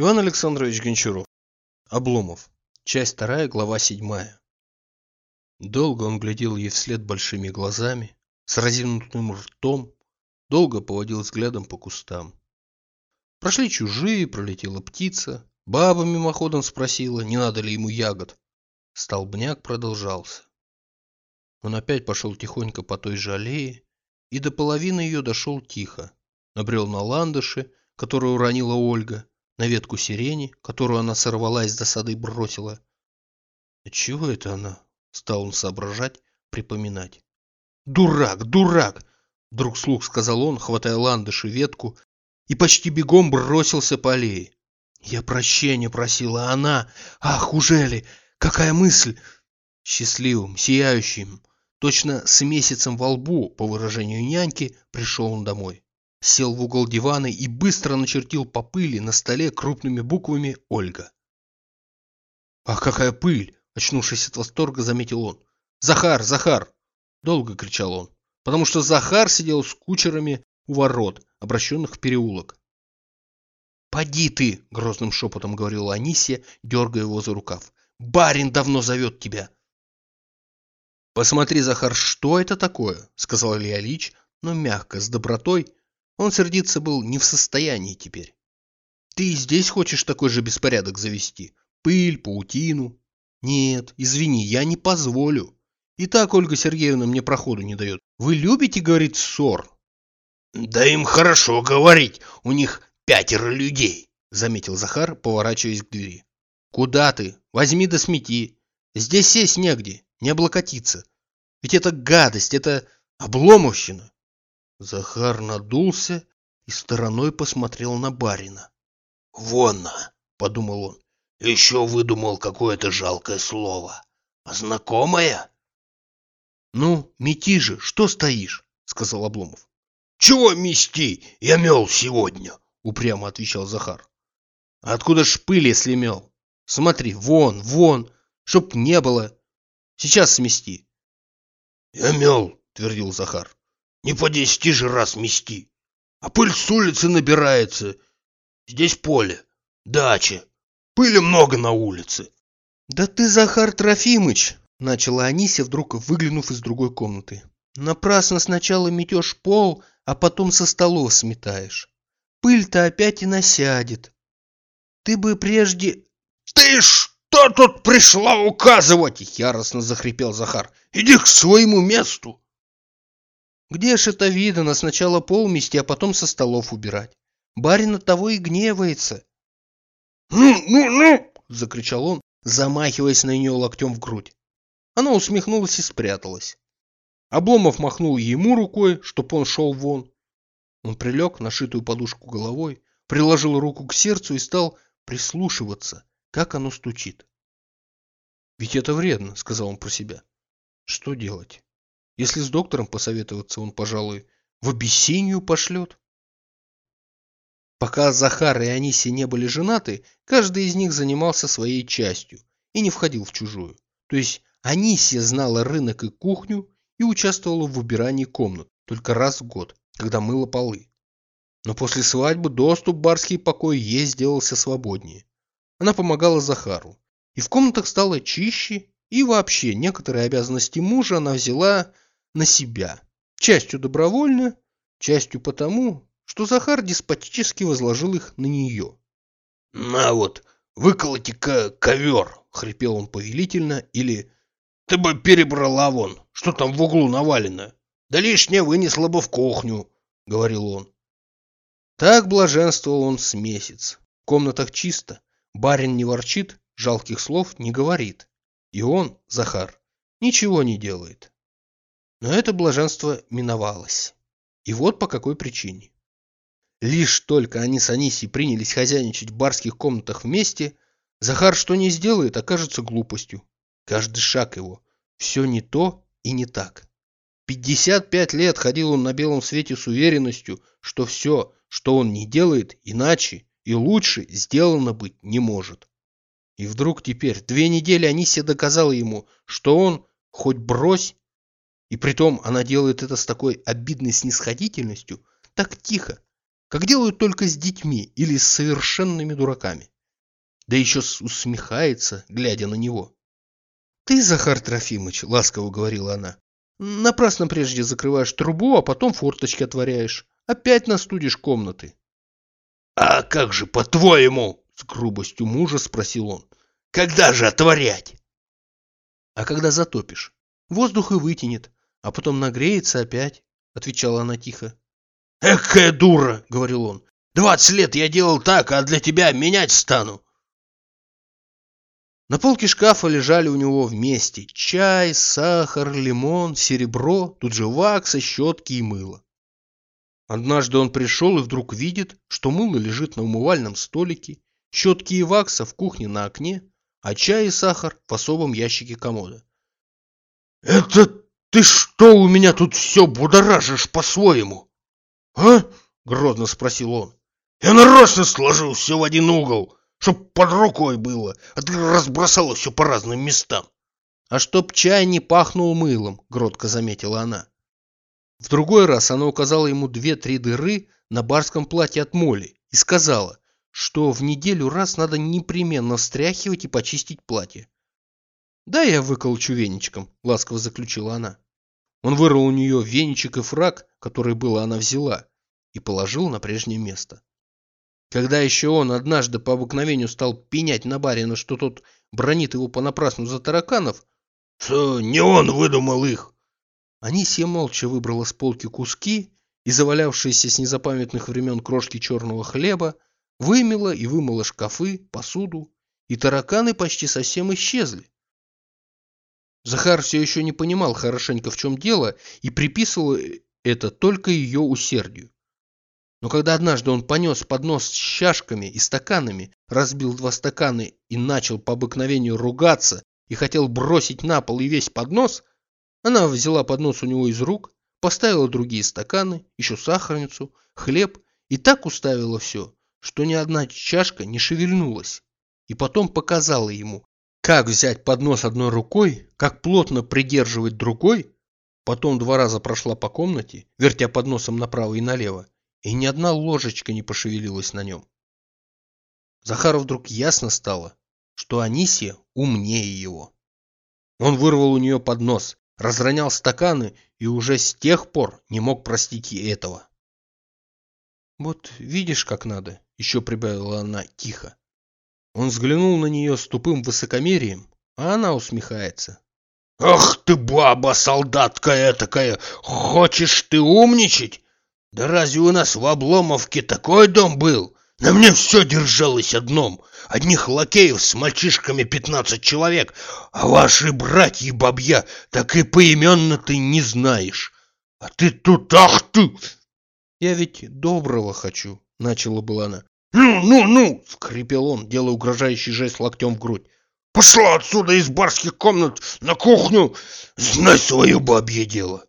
Иван Александрович Гончаров. Обломов. Часть вторая, глава седьмая. Долго он глядел ей вслед большими глазами, с разинутым ртом, долго поводил взглядом по кустам. Прошли чужие, пролетела птица, баба мимоходом спросила, не надо ли ему ягод. Столбняк продолжался. Он опять пошел тихонько по той же аллее и до половины ее дошел тихо. Набрел на ландыши, которую уронила Ольга, на ветку сирени, которую она сорвала из досады и бросила. Чего это она? Стал он соображать, припоминать. «Дурак, дурак!» Вдруг слух сказал он, хватая ландыши ветку, и почти бегом бросился по аллее. Я прощения просила, а она... Ах, ужели! Какая мысль! Счастливым, сияющим, точно с месяцем во лбу, по выражению няньки, пришел он домой сел в угол дивана и быстро начертил по пыли на столе крупными буквами «Ольга». «Ах, какая пыль!» – очнувшись от восторга, заметил он. «Захар, Захар!» – долго кричал он, потому что Захар сидел с кучерами у ворот, обращенных в переулок. «Поди ты!» – грозным шепотом говорила Анисия, дергая его за рукав. «Барин давно зовет тебя!» «Посмотри, Захар, что это такое?» – сказал Илья Ильич, но мягко, с добротой, он сердиться был не в состоянии теперь. Ты и здесь хочешь такой же беспорядок завести? Пыль, паутину? Нет, извини, я не позволю. И так Ольга Сергеевна мне проходу не дает. Вы любите, говорит, ссор? Да им хорошо говорить, у них пятеро людей, заметил Захар, поворачиваясь к двери. Куда ты? Возьми да смети. Здесь сесть негде, не облокотиться. Ведь это гадость, это обломовщина. Захар надулся и стороной посмотрел на барина. «Вонно!» — подумал он. «Еще выдумал какое-то жалкое слово. А знакомое?» «Ну, мети же, что стоишь?» — сказал Обломов. «Чего мести? Я мел сегодня!» — упрямо отвечал Захар. «А откуда ж пыль, если мел? Смотри, вон, вон, чтоб не было. Сейчас смести». «Я мел», — твердил Захар. Не по десяти же раз мести. А пыль с улицы набирается. Здесь поле, дача. Пыли много на улице. Да ты, Захар Трофимыч, начала Анися, вдруг выглянув из другой комнаты. Напрасно сначала метешь пол, а потом со столов сметаешь. Пыль-то опять и насядет. Ты бы прежде... Ты что тут пришла указывать? Яростно захрипел Захар. Иди к своему месту. Где ж это видано сначала пол мести, а потом со столов убирать? Барин от того и гневается. «Ну, ну, ну!» — закричал он, замахиваясь на нее локтем в грудь. Она усмехнулась и спряталась. Обломов махнул ему рукой, чтоб он шел вон. Он прилег на шитую подушку головой, приложил руку к сердцу и стал прислушиваться, как оно стучит. «Ведь это вредно», — сказал он про себя. «Что делать?» Если с доктором посоветоваться, он, пожалуй, в Абиссинию пошлет. Пока Захар и Аниси не были женаты, каждый из них занимался своей частью и не входил в чужую. То есть Анисия знала рынок и кухню и участвовала в убирании комнат только раз в год, когда мыла полы. Но после свадьбы доступ в барский покой ей сделался свободнее. Она помогала Захару, и в комнатах стало чище, и вообще некоторые обязанности мужа она взяла на себя. Частью добровольно, частью потому, что Захар деспотически возложил их на нее. «На вот, выколоти-ка ковер!» — хрипел он повелительно, или «Ты бы перебрала вон, что там в углу навалено, да лишнее вынесла бы в кухню», — говорил он. Так блаженствовал он с месяц. В комнатах чисто, барин не ворчит, жалких слов не говорит. И он, Захар, ничего не делает. Но это блаженство миновалось. И вот по какой причине. Лишь только они с Анисией принялись хозяйничать в барских комнатах вместе, Захар что не сделает, окажется глупостью. Каждый шаг его. Все не то и не так. 55 лет ходил он на белом свете с уверенностью, что все, что он не делает, иначе и лучше сделано быть не может. И вдруг теперь, две недели Анисия доказала ему, что он, хоть брось, и притом она делает это с такой обидной снисходительностью, так тихо, как делают только с детьми или с совершенными дураками. Да еще усмехается, глядя на него. «Ты, Захар Трофимович», — ласково говорила она, — «напрасно прежде закрываешь трубу, а потом форточки отворяешь. Опять настудишь комнаты». «А как же, по-твоему?» — с грубостью мужа спросил он. «Когда же отворять?» «А когда затопишь? Воздух и вытянет, а потом нагреется опять», — отвечала она тихо. «Экая дура!» — говорил он. «Двадцать лет я делал так, а для тебя менять стану!» На полке шкафа лежали у него вместе чай, сахар, лимон, серебро, тут же вакса, щетки и мыло. Однажды он пришел и вдруг видит, что мыло лежит на умывальном столике, щетки и вакса в кухне на окне, а чай и сахар в особом ящике комода. «Это ты что у меня тут все будоражишь по-своему?» «А?» — грозно спросил он. «Я нарочно сложил все в один угол, чтоб под рукой было, а ты разбросала все по разным местам». «А чтоб чай не пахнул мылом», — гротко заметила она. В другой раз она указала ему две-три дыры на барском платье от моли и сказала, что в неделю раз надо непременно встряхивать и почистить платье. «Да, я выколочу веничком», — ласково заключила она. Он вырвал у нее веничек и фраг, который было она взяла, и положил на прежнее место. Когда еще он однажды по обыкновению стал пенять на барина, что тот бронит его понапрасну за тараканов, что не он выдумал их, Анисия молча выбрала с полки куски и завалявшиеся с незапамятных времен крошки черного хлеба, вымела и вымыла шкафы, посуду, и тараканы почти совсем исчезли. Захар все еще не понимал хорошенько в чем дело и приписывал это только ее усердию. Но когда однажды он понес поднос с чашками и стаканами, разбил два стакана и начал по обыкновению ругаться и хотел бросить на пол и весь поднос, она взяла поднос у него из рук, поставила другие стаканы, еще сахарницу, хлеб и так уставила все, что ни одна чашка не шевельнулась. И потом показала ему, как взять поднос одной рукой, как плотно придерживать другой. Потом два раза прошла по комнате, вертя подносом направо и налево, и ни одна ложечка не пошевелилась на нем. Захару вдруг ясно стало, что Анисия умнее его. Он вырвал у нее поднос, разронял стаканы и уже с тех пор не мог простить ей этого. «Вот видишь, как надо», — еще прибавила она тихо. Он взглянул на нее с тупым высокомерием, а она усмехается. «Ах ты, баба, солдатка этакая! Хочешь ты умничать? Да разве у нас в Обломовке такой дом был? На мне все держалось одном. Одних лакеев с мальчишками пятнадцать человек, а ваши братья бабья так и поименно ты не знаешь. А ты тут, ах ты! Я ведь доброго хочу, начала была она. Ну, ну, ну, скрипел он, делая угрожающий жест локтем в грудь. Пошла отсюда из барских комнат на кухню, знай свое бабье дело.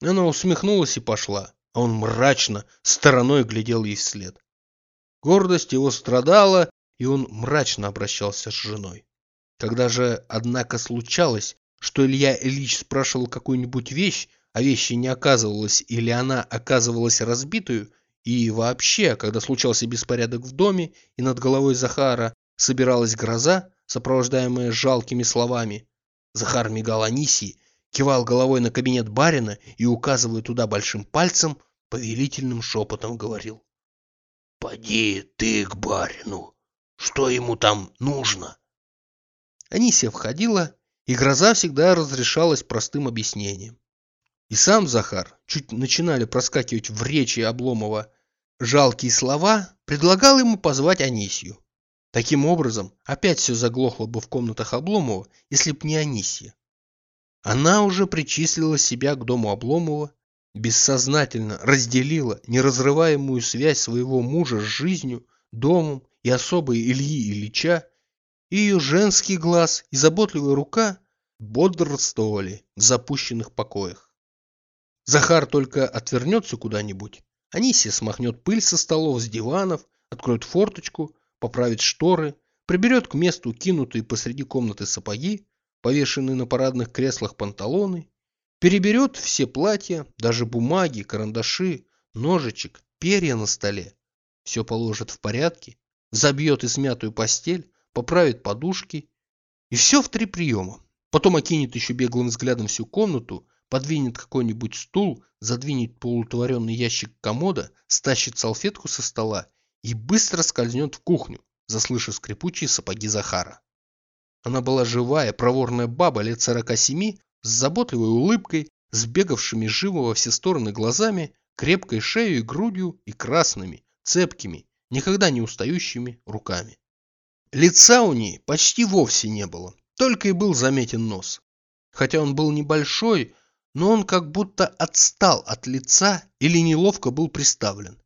Она усмехнулась и пошла, а он мрачно стороной глядел ей вслед. Гордость его страдала, и он мрачно обращался с женой. Когда же, однако, случалось, что Илья Ильич спрашивал какую-нибудь вещь, а вещи не оказывалась или она оказывалась разбитую, и вообще, когда случался беспорядок в доме и над головой Захара собиралась гроза, сопровождаемая жалкими словами, Захар мигал Анисии, кивал головой на кабинет барина и, указывая туда большим пальцем, повелительным шепотом говорил. «Поди ты к барину, что ему там нужно? Анисия входила, и гроза всегда разрешалась простым объяснением. И сам Захар, чуть начинали проскакивать в речи Обломова жалкие слова, предлагал ему позвать Анисию. Таким образом, опять все заглохло бы в комнатах Обломова, если б не Анисия. Она уже причислила себя к дому Обломова, бессознательно разделила неразрываемую связь своего мужа с жизнью, домом и особой Ильи Ильича, и ее женский глаз и заботливая рука бодрствовали в запущенных покоях. Захар только отвернется куда-нибудь, Анисия смахнет пыль со столов, с диванов, откроет форточку, поправит шторы, приберет к месту кинутые посреди комнаты сапоги, повешенные на парадных креслах панталоны, переберет все платья, даже бумаги, карандаши, ножичек перья на столе, все положит в порядке, забьет измятую постель, поправит подушки и все в три приема. Потом окинет еще беглым взглядом всю комнату, подвинет какой-нибудь стул, задвинет полутворенный ящик комода, стащит салфетку со стола и быстро скользнет в кухню, заслышав скрипучие сапоги Захара. Она была живая, проворная баба лет сорока семи, с заботливой улыбкой, с бегавшими живо во все стороны глазами, крепкой шеей и грудью и красными, цепкими, никогда не устающими руками. Лица у ней почти вовсе не было, только и был заметен нос. Хотя он был небольшой, но он как будто отстал от лица или неловко был приставлен.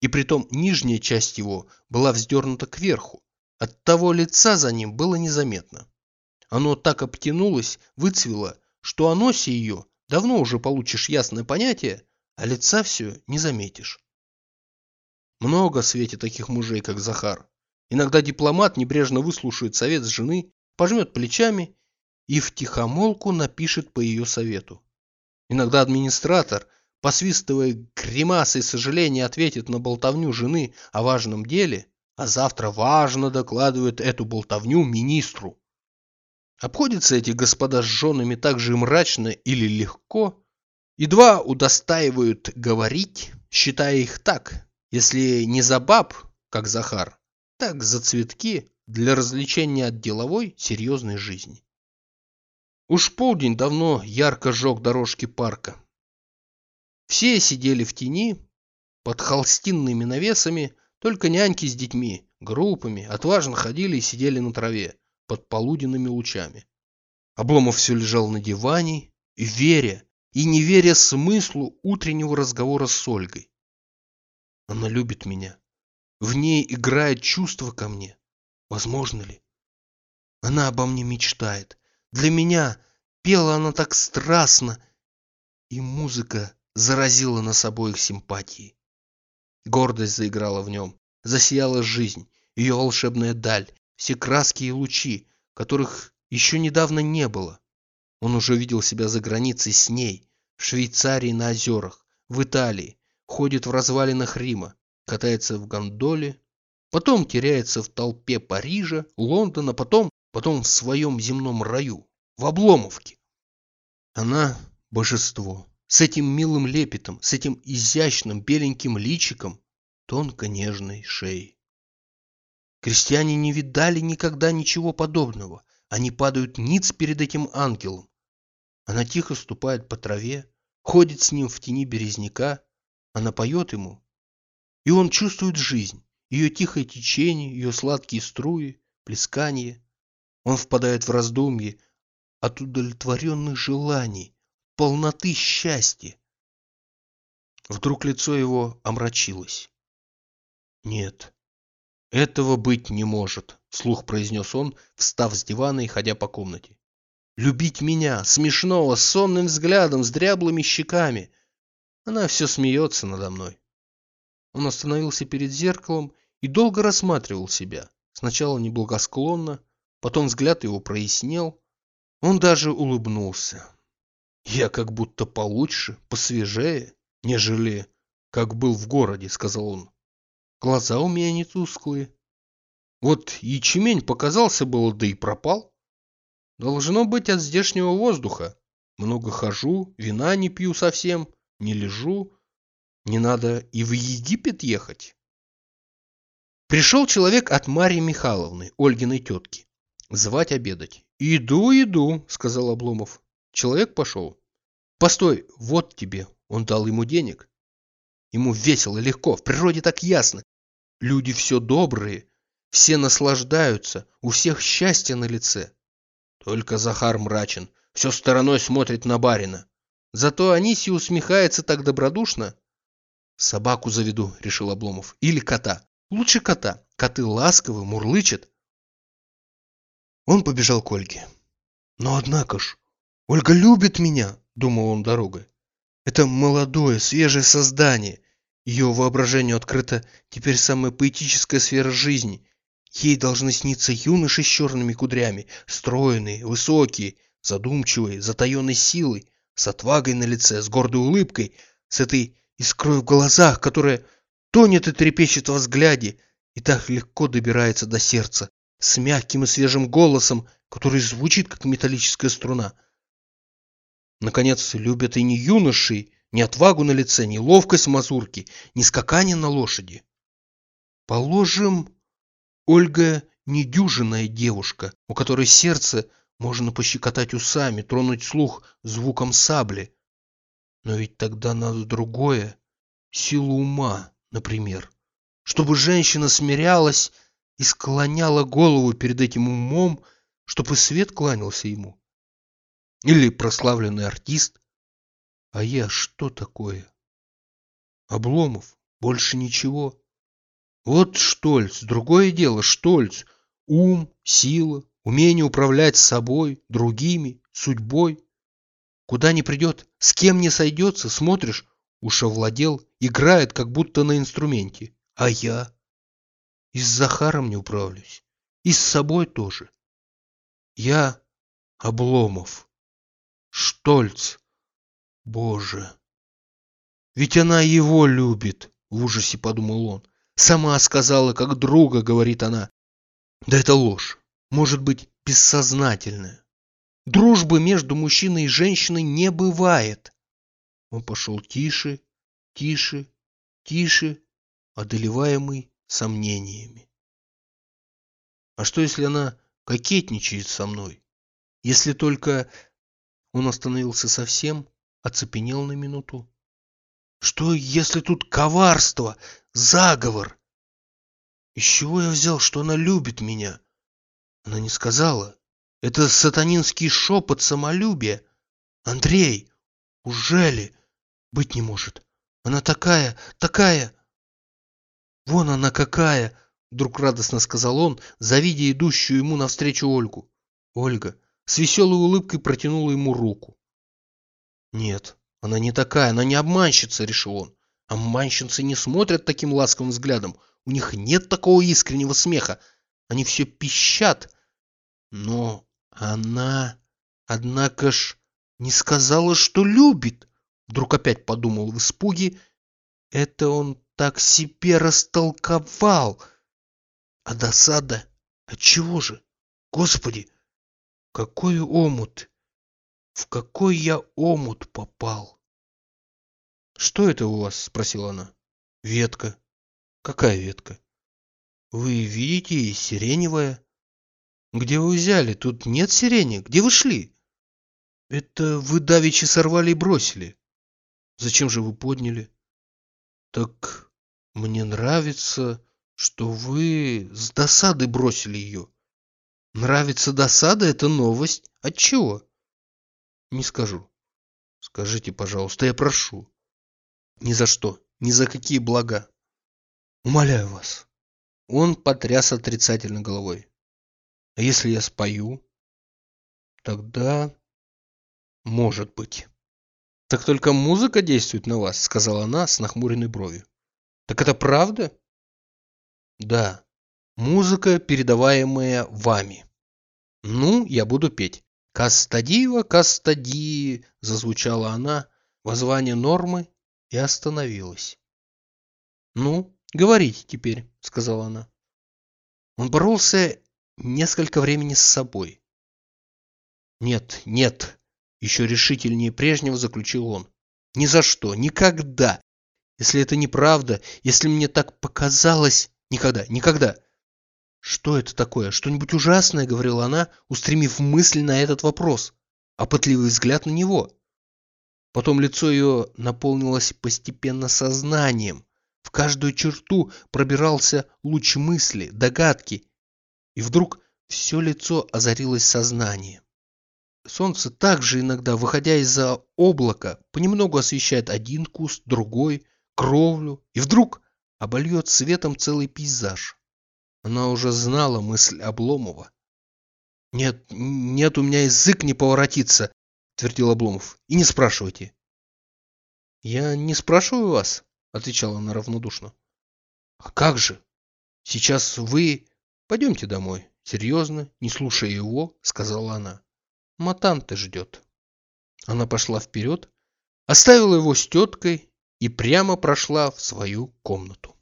И притом нижняя часть его была вздернута кверху. От того лица за ним было незаметно. Оно так обтянулось, выцвело, что о носе ее давно уже получишь ясное понятие, а лица все не заметишь. Много в свете таких мужей, как Захар. Иногда дипломат небрежно выслушает совет жены, пожмет плечами и втихомолку напишет по ее совету. Иногда администратор, посвистывая гримасой сожаления, ответит на болтовню жены о важном деле, а завтра важно докладывает эту болтовню министру. Обходятся эти господа с женами так же мрачно или легко, едва удостаивают говорить, считая их так, если не за баб, как Захар, так за цветки для развлечения от деловой серьезной жизни. Уж полдень давно ярко жег дорожки парка. Все сидели в тени, под холстинными навесами, только няньки с детьми, группами, отважно ходили и сидели на траве, под полуденными лучами. Обломов все лежал на диване, веря и не веря смыслу утреннего разговора с Ольгой. Она любит меня. В ней играет чувство ко мне. Возможно ли? Она обо мне мечтает. Для меня пела она так страстно, и музыка заразила нас обоих симпатии. Гордость заиграла в нем, засияла жизнь, ее волшебная даль, все краски и лучи, которых еще недавно не было. Он уже видел себя за границей с ней, в Швейцарии на озерах, в Италии, ходит в развалинах Рима, катается в гондоле, потом теряется в толпе Парижа, Лондона, потом потом в своем земном раю, в Обломовке. Она – божество, с этим милым лепетом, с этим изящным беленьким личиком, тонко-нежной шеей. Крестьяне не видали никогда ничего подобного. Они падают ниц перед этим ангелом. Она тихо ступает по траве, ходит с ним в тени березняка, она поет ему, и он чувствует жизнь, ее тихое течение, ее сладкие струи, плескание. Он впадает в раздумье от удовлетворенных желаний, полноты счастья. Вдруг лицо его омрачилось. Нет, этого быть не может, слух произнес он, встав с дивана и ходя по комнате. Любить меня, смешного, с сонным взглядом, с дряблыми щеками. Она все смеется надо мной. Он остановился перед зеркалом и долго рассматривал себя. Сначала неблагосклонно, Потом взгляд его прояснел. Он даже улыбнулся. «Я как будто получше, посвежее, нежели как был в городе», — сказал он. «Глаза у меня не тусклые. Вот ячемень показался было, да и пропал. Должно быть от здешнего воздуха. Много хожу, вина не пью совсем, не лежу. Не надо и в Египет ехать». Пришел человек от Марии Михайловны, Ольгиной тетки. Звать обедать. «Иду, иду», — сказал Обломов. Человек пошел. «Постой, вот тебе». Он дал ему денег. Ему весело, легко, в природе так ясно. Люди все добрые, все наслаждаются, у всех счастье на лице. Только Захар мрачен, все стороной смотрит на барина. Зато Аниси усмехается так добродушно. «Собаку заведу», — решил Обломов. «Или кота. Лучше кота. Коты ласковы, мурлычат. Он побежал к Ольге. Но однако ж, Ольга любит меня, думал он дорогой. Это молодое, свежее создание. Ее воображению открыта теперь самая поэтическая сфера жизни. Ей должны сниться юноши с черными кудрями, стройные, высокие, задумчивые, затаенной силой, с отвагой на лице, с гордой улыбкой, с этой искрой в глазах, которая тонет и трепещет во взгляде, и так легко добирается до сердца, с мягким и свежим голосом, который звучит, как металлическая струна. Наконец, любят и не юношей, ни отвагу на лице, ни ловкость мазурки, ни скакание на лошади. Положим, Ольга недюжинная девушка, у которой сердце можно пощекотать усами, тронуть слух звуком сабли. Но ведь тогда надо другое, силу ума, например, чтобы женщина смирялась и склоняла голову перед этим умом, чтобы свет кланялся ему. Или прославленный артист, а я что такое? Обломов, больше ничего. Вот Штольц, другое дело, Штольц. Ум, сила, умение управлять собой, другими, судьбой. Куда ни придет, с кем не сойдется, смотришь, уж овладел, играет, как будто на инструменте. А я? И с Захаром не управлюсь, и с собой тоже. Я Обломов. Штольц. Боже! Ведь она его любит, в ужасе подумал он. Сама сказала, как друга, говорит она. Да это ложь. Может быть, бессознательная. Дружбы между мужчиной и женщиной не бывает. Он пошел тише, тише, тише, одолеваемый сомнениями. А что, если она кокетничает со мной? Если только... Он остановился совсем, оцепенел на минуту. Что, если тут коварство, заговор? Из чего я взял, что она любит меня? Она не сказала. Это сатанинский шепот самолюбия. Андрей, ужели? Быть не может. Она такая, такая... Вон она какая! Вдруг радостно сказал он, завидя идущую ему навстречу Ольгу. Ольга с веселой улыбкой протянула ему руку. Нет, она не такая, она не обманщица, решил он. Обманщицы не смотрят таким ласковым взглядом. У них нет такого искреннего смеха. Они все пищат. Но она, однако ж, не сказала, что любит. Вдруг опять подумал в испуге. Это он так себе растолковал. А досада? Отчего же? Господи, какой омут! В какой я омут попал? Что это у вас? Спросила она. Ветка. Какая ветка? Вы видите, сиреневая. Где вы взяли? Тут нет сирени. Где вы шли? Это вы давеча сорвали и бросили. Зачем же вы подняли? Так мне нравится, что вы с досады бросили ее. Нравится досада – это новость. Отчего? Не скажу. Скажите, пожалуйста, я прошу. Ни за что, ни за какие блага. Умоляю вас. Он потряс отрицательно головой. А если я спою? Тогда... Может быть. Так только музыка действует на вас, сказала она с нахмуренной бровью. Так это правда? Да. Музыка, передаваемая вами. Ну, я буду петь. «Кастадива, Кастади!» – зазвучала она, воззвание нормы, и остановилась. «Ну, говорите теперь», – сказала она. Он боролся несколько времени с собой. «Нет, нет», – еще решительнее прежнего заключил он. «Ни за что, никогда! Если это неправда, если мне так показалось, никогда, никогда!» «Что это такое? Что-нибудь ужасное?» — говорила она, устремив мысль на этот вопрос, а пытливый взгляд на него. Потом лицо ее наполнилось постепенно сознанием. В каждую черту пробирался луч мысли, догадки. И вдруг все лицо озарилось сознанием. Солнце также иногда, выходя из-за облака, понемногу освещает один куст, другой, кровлю, и вдруг обольет светом целый пейзаж. Она уже знала мысль Обломова. «Нет, нет, у меня язык не поворотится», — твердил Обломов. «И не спрашивайте». «Я не спрашиваю вас», — отвечала она равнодушно. «А как же? Сейчас вы... Пойдемте домой». Серьезно, не слушая его, сказала она. Матанта ждет. Она пошла вперед, оставила его с теткой и прямо прошла в свою комнату.